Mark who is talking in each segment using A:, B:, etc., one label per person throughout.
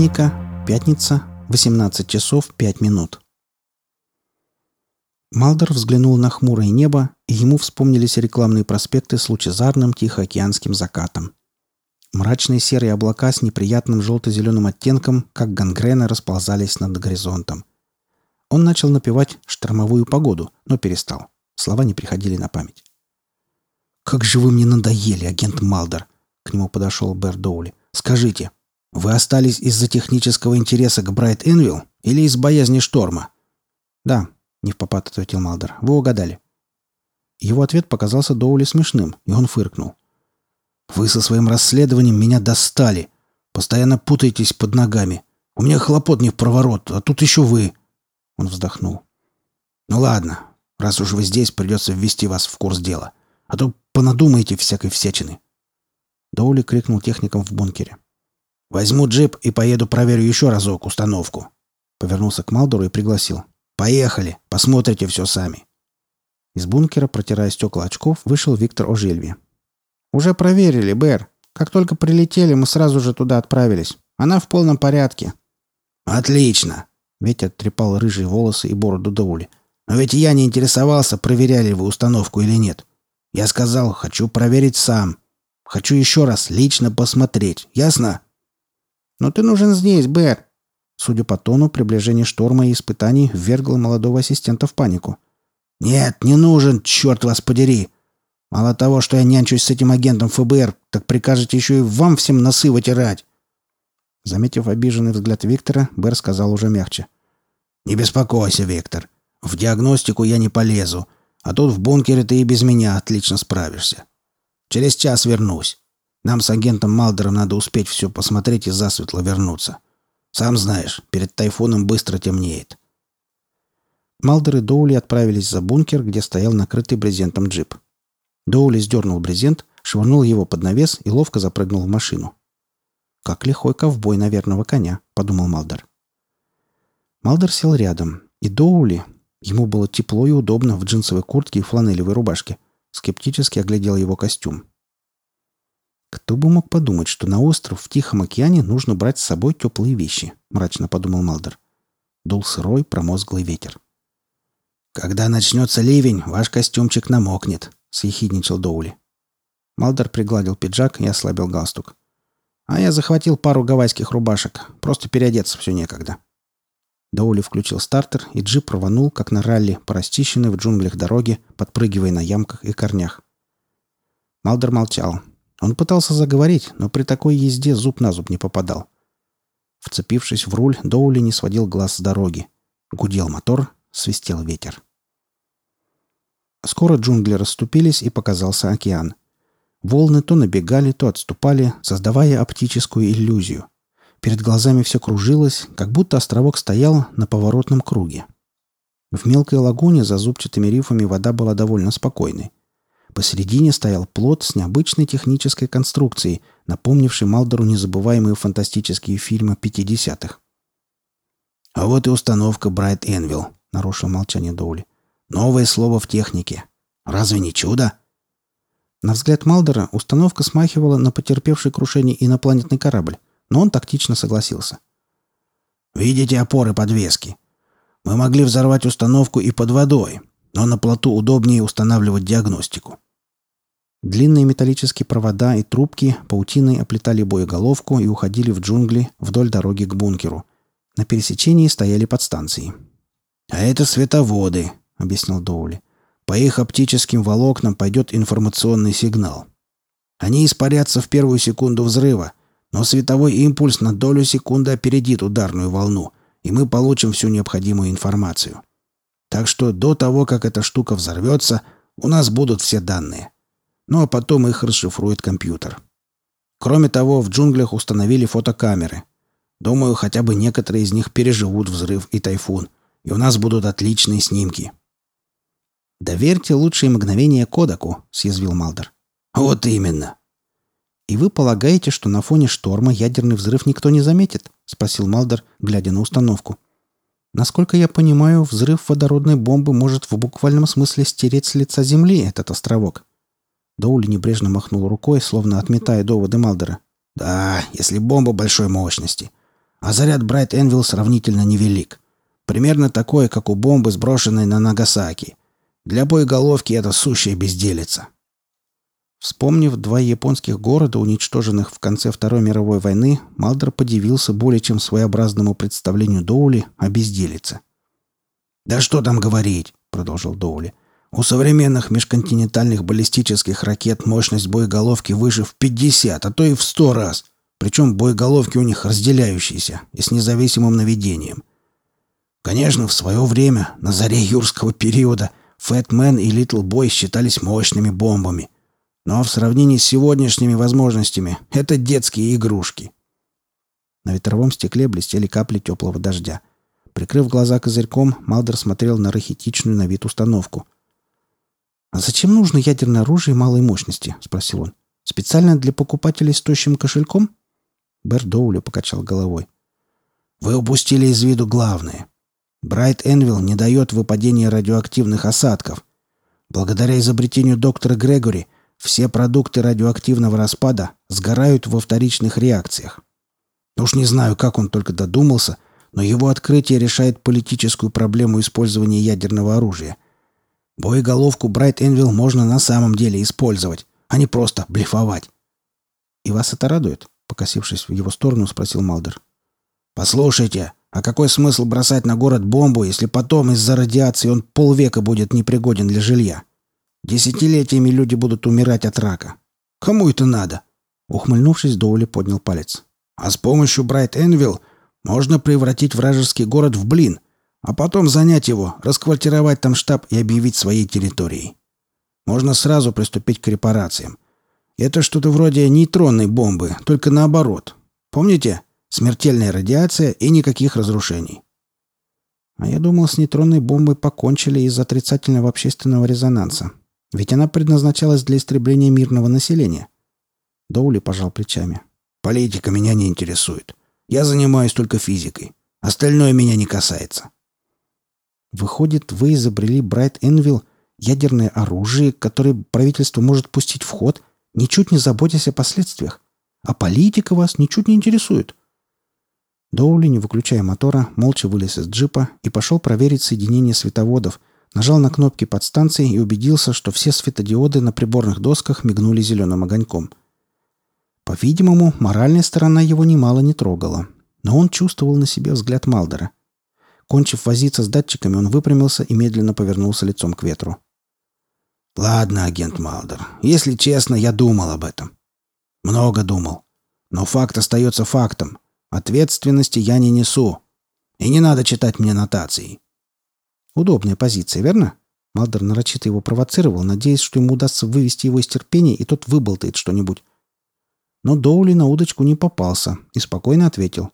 A: понедельника, пятница, 18 часов 5 минут. Малдер взглянул на хмурое небо, и ему вспомнились рекламные проспекты с лучезарным тихоокеанским закатом. Мрачные серые облака с неприятным желто-зеленым оттенком, как гангрена, расползались над горизонтом. Он начал напевать «Штормовую погоду», но перестал. Слова не приходили на память. «Как же вы мне надоели, агент Малдер!» К нему подошел Бэр Доули. «Скажите, вы остались из-за технического интереса к Брайт Энвилл или из боязни шторма?» «Да», — не в попад ответил Малдер. «Вы угадали». Его ответ показался Доули смешным, и он фыркнул. «Вы со своим расследованием меня достали. Постоянно путаетесь под ногами. У меня хлопот не в проворот, а тут еще вы». Он вздохнул. «Ну ладно, раз уж вы здесь, придется ввести вас в курс дела. А то понадумаете всякой всячины». Доули крикнул техникам в бункере. «Возьму джип и поеду проверю еще разок установку». Повернулся к Малдору и пригласил. «Поехали, посмотрите все сами». Из бункера, протирая стекла очков, вышел Виктор Ожельви. «Уже проверили, Бэр. Как только прилетели, мы сразу же туда отправились. Она в полном порядке».
B: «Отлично!»
A: Ветер трепал рыжие волосы и бороду Доули.
B: «Но ведь я не интересовался, проверяли вы установку или нет. Я сказал, хочу проверить сам. Хочу еще раз лично посмотреть. Ясно?»
A: «Но ты нужен здесь, Бэр!» Судя по тону, приближение шторма и испытаний ввергло молодого ассистента в панику.
B: «Нет, не нужен, черт вас подери! Мало того, что я нянчусь с этим агентом ФБР, так прикажете еще и вам всем носы вытирать!»
A: Заметив обиженный взгляд Виктора, Бэр сказал уже мягче.
B: «Не беспокойся, Виктор. В диагностику я не полезу, а тут в бункере ты и без меня отлично справишься. Через час вернусь. Нам с агентом Малдером надо успеть все посмотреть и засветло вернуться. Сам знаешь, перед тайфуном быстро темнеет.
A: Малдер и Доули отправились за бункер, где стоял накрытый брезентом джип. Доули сдернул брезент, швырнул его под навес и ловко запрыгнул в машину. «Как лихой ковбой на верного коня», — подумал Малдер. Малдер сел рядом, и Доули, ему было тепло и удобно в джинсовой куртке и фланелевой рубашке, скептически оглядел его костюм. «Кто бы мог подумать, что на остров в Тихом океане нужно брать с собой теплые вещи?» — мрачно подумал Малдер. Дул сырой, промозглый ветер.
B: «Когда начнется ливень, ваш костюмчик намокнет», — съехидничал Доули.
A: Малдер пригладил пиджак и ослабил галстук. «А я захватил пару гавайских рубашек. Просто переодеться все некогда». Доули включил стартер, и джип рванул, как на ралли, по расчищенной в джунглях дороге, подпрыгивая на ямках и корнях. Малдер молчал, он пытался заговорить, но при такой езде зуб на зуб не попадал. Вцепившись в руль, Доули не сводил глаз с дороги. Гудел мотор, свистел ветер. Скоро джунгли расступились, и показался океан. Волны то набегали, то отступали, создавая оптическую иллюзию. Перед глазами все кружилось, как будто островок стоял на поворотном круге. В мелкой лагуне за зубчатыми рифами вода была довольно спокойной. Посередине стоял плот с необычной технической конструкцией, напомнивший Малдору незабываемые фантастические фильмы 50-х.
B: «А вот и установка Брайт Энвилл», — нарушил молчание Доули. «Новое слово в технике. Разве не чудо?»
A: На взгляд Малдера установка смахивала на потерпевший крушение инопланетный корабль, но он тактично согласился.
B: «Видите опоры подвески? Мы могли взорвать установку и под водой, но на плоту удобнее устанавливать диагностику.
A: Длинные металлические провода и трубки паутиной оплетали боеголовку и уходили в джунгли вдоль дороги к бункеру. На пересечении стояли подстанции.
B: «А это световоды», — объяснил Доули. «По их оптическим волокнам пойдет информационный сигнал. Они испарятся в первую секунду взрыва, но световой импульс на долю секунды опередит ударную волну, и мы получим всю необходимую информацию. Так что до того, как эта штука взорвется, у нас будут все данные. Ну а потом их расшифрует компьютер. Кроме того, в джунглях установили фотокамеры. Думаю, хотя бы некоторые из них переживут взрыв и тайфун, и у нас будут отличные снимки.
A: «Доверьте лучшие мгновения Кодаку», — съязвил Малдер.
B: «Вот именно».
A: «И вы полагаете, что на фоне шторма ядерный взрыв никто не заметит?» — спросил Малдер, глядя на установку. Насколько я понимаю, взрыв водородной бомбы может в буквальном смысле стереть с лица Земли этот островок. Доули небрежно махнул рукой, словно отметая доводы Малдера.
B: «Да, если бомба большой мощности. а заряд Брайт Энвилл сравнительно невелик. Примерно такой, как у бомбы, сброшенной на Нагасаки. Для боеголовки это сущая безделица.
A: Вспомнив два японских города, уничтоженных в конце Второй мировой войны, Малдер подивился более чем своеобразному представлению Доули о безделице.
B: «Да что там говорить!» — продолжил Доули. «У современных межконтинентальных баллистических ракет мощность боеголовки выше в 50, а то и в 100 раз. Причем боеголовки у них разделяющиеся и с независимым наведением. Конечно, в свое время, на заре юрского периода, Фэтмен и Литл Бой считались мощными бомбами — но в сравнении с сегодняшними возможностями это детские игрушки.
A: На ветровом стекле блестели капли теплого дождя. Прикрыв глаза козырьком, Малдер смотрел на рахитичную на вид установку. «А зачем нужно ядерное оружие малой мощности?» — спросил он. «Специально для покупателей с тощим кошельком?» Бер Доули покачал головой.
B: «Вы упустили из виду главное. Брайт Энвилл не дает выпадения радиоактивных осадков. Благодаря изобретению доктора Грегори все продукты радиоактивного распада сгорают во вторичных реакциях. Уж не знаю, как он только додумался, но его открытие решает политическую проблему использования ядерного оружия. Боеголовку Брайт Энвилл можно на самом деле использовать, а не просто блефовать.
A: «И вас это радует?» — покосившись в его сторону, спросил Малдер.
B: «Послушайте, а какой смысл бросать на город бомбу, если потом из-за радиации он полвека будет непригоден для жилья? Десятилетиями люди будут умирать от рака. Кому это надо?»
A: Ухмыльнувшись, Доули поднял палец.
B: «А с помощью Брайт Энвилл можно превратить вражеский город в блин, а потом занять его, расквартировать там штаб и объявить своей территорией. Можно сразу приступить к репарациям. Это что-то вроде нейтронной бомбы, только наоборот. Помните? Смертельная радиация и никаких разрушений.
A: А я думал, с нейтронной бомбой покончили из-за отрицательного общественного резонанса. Ведь она предназначалась для истребления мирного населения.
B: Доули пожал плечами. Политика меня не интересует. Я занимаюсь только физикой. Остальное меня не касается.
A: Выходит, вы изобрели Брайт Энвилл ядерное оружие, которое правительство может пустить в ход, ничуть не заботясь о последствиях. А политика вас ничуть не интересует. Доули, не выключая мотора, молча вылез из джипа и пошел проверить соединение световодов, Нажал на кнопки подстанции и убедился, что все светодиоды на приборных досках мигнули зеленым огоньком. По-видимому, моральная сторона его немало не трогала, но он чувствовал на себе взгляд Малдера. Кончив возиться с датчиками, он выпрямился и медленно повернулся лицом к ветру.
B: «Ладно, агент Малдер, если честно, я думал об этом. Много думал. Но факт остается фактом. Ответственности я не несу. И не надо читать мне нотации.
A: Удобная позиция, верно? Малдер нарочито его провоцировал, надеясь, что ему удастся вывести его из терпения, и тот выболтает что-нибудь. Но Доули на удочку не попался и спокойно ответил.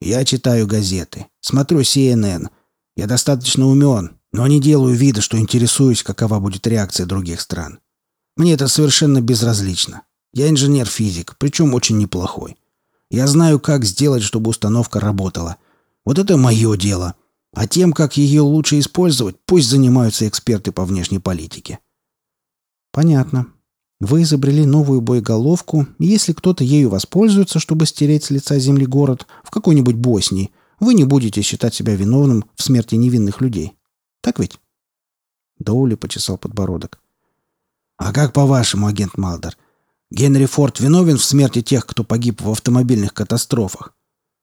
B: «Я читаю газеты, смотрю CNN. Я достаточно умен, но не делаю вида, что интересуюсь, какова будет реакция других стран. Мне это совершенно безразлично. Я инженер-физик, причем очень неплохой. Я знаю, как сделать, чтобы установка работала. Вот это мое дело. А тем, как ее лучше использовать, пусть занимаются эксперты по внешней политике.
A: Понятно. Вы изобрели новую боеголовку, и если кто-то ею воспользуется, чтобы стереть с лица земли город в какой-нибудь Боснии, вы не будете считать себя виновным в смерти невинных людей. Так ведь? Доули почесал подбородок.
B: А как по-вашему, агент Малдер, Генри Форд виновен в смерти тех, кто погиб в автомобильных катастрофах?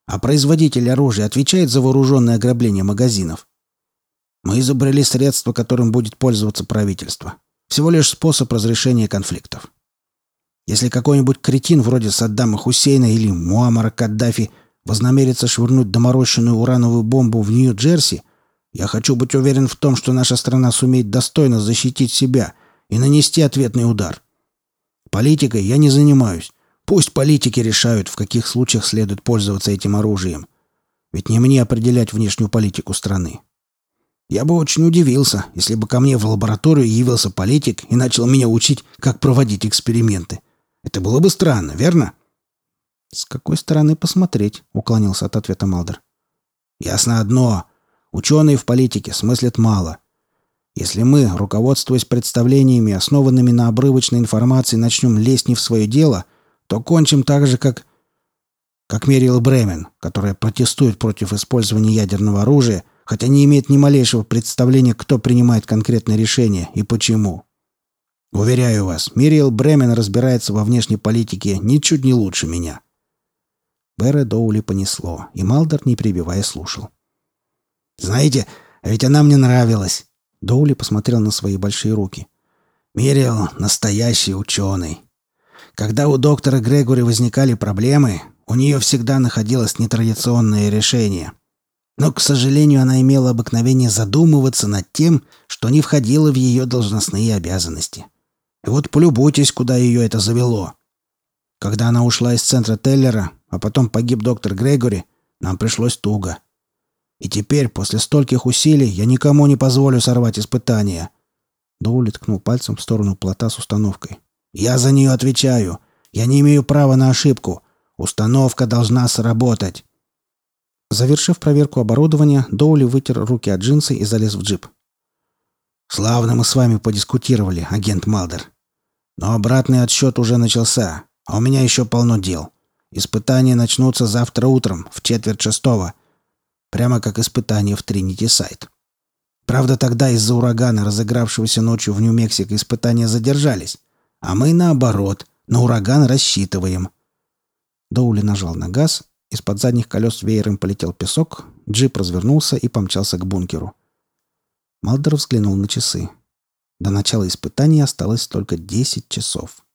B: А производитель оружия отвечает за вооруженное ограбление магазинов. Мы изобрели средство, которым будет пользоваться правительство. Всего лишь способ разрешения конфликтов. Если какой-нибудь кретин вроде Саддама Хусейна или Муаммара Каддафи вознамерится швырнуть доморощенную урановую бомбу в Нью-Джерси, я хочу быть уверен в том, что наша страна сумеет достойно защитить себя и нанести ответный удар. Политикой я не занимаюсь, Пусть политики решают, в каких случаях следует пользоваться этим оружием. Ведь не мне определять внешнюю политику страны. Я бы очень удивился, если бы ко мне в лабораторию явился политик и начал меня учить, как проводить эксперименты. Это было бы странно, верно?
A: «С какой стороны посмотреть?» — уклонился от ответа Малдер.
B: «Ясно одно. Ученые в политике смыслят мало. Если мы, руководствуясь представлениями, основанными на обрывочной информации, начнем лезть не в свое дело — то кончим так же, как... как Мерил Бремен, которая протестует против использования ядерного оружия, хотя не имеет ни малейшего представления, кто принимает конкретное решение и почему. Уверяю вас, Мириэл Бремен разбирается во внешней политике ничуть не лучше меня.
A: Берре Доули понесло, и Малдер, не прибивая, слушал.
B: «Знаете, ведь она мне нравилась!»
A: Доули посмотрел на свои большие руки.
B: «Мириэл — настоящий ученый. Когда у доктора Грегори возникали проблемы, у нее всегда находилось нетрадиционное решение. Но, к сожалению, она имела обыкновение задумываться над тем, что не входило в ее должностные обязанности. И вот полюбуйтесь, куда ее это завело. Когда она ушла из центра Теллера, а потом погиб доктор Грегори, нам пришлось туго. И теперь, после стольких усилий, я никому не позволю сорвать испытания.
A: Доули ткнул пальцем в сторону плота с установкой.
B: Я за нее отвечаю. Я не имею права на ошибку. Установка должна сработать.
A: Завершив проверку оборудования, Доули вытер руки от джинсы и залез в джип.
B: «Славно мы с вами подискутировали, агент Малдер. Но обратный отсчет уже начался, а у меня еще полно дел. Испытания начнутся завтра утром, в четверть шестого. Прямо как испытания в Тринити Сайт. Правда, тогда из-за урагана, разыгравшегося ночью в Нью-Мексико, испытания задержались. А мы, наоборот, на ураган рассчитываем».
A: Доули нажал на газ, из-под задних колес веером полетел песок, джип развернулся и помчался к бункеру. Малдер взглянул на часы. До начала испытаний осталось только 10 часов.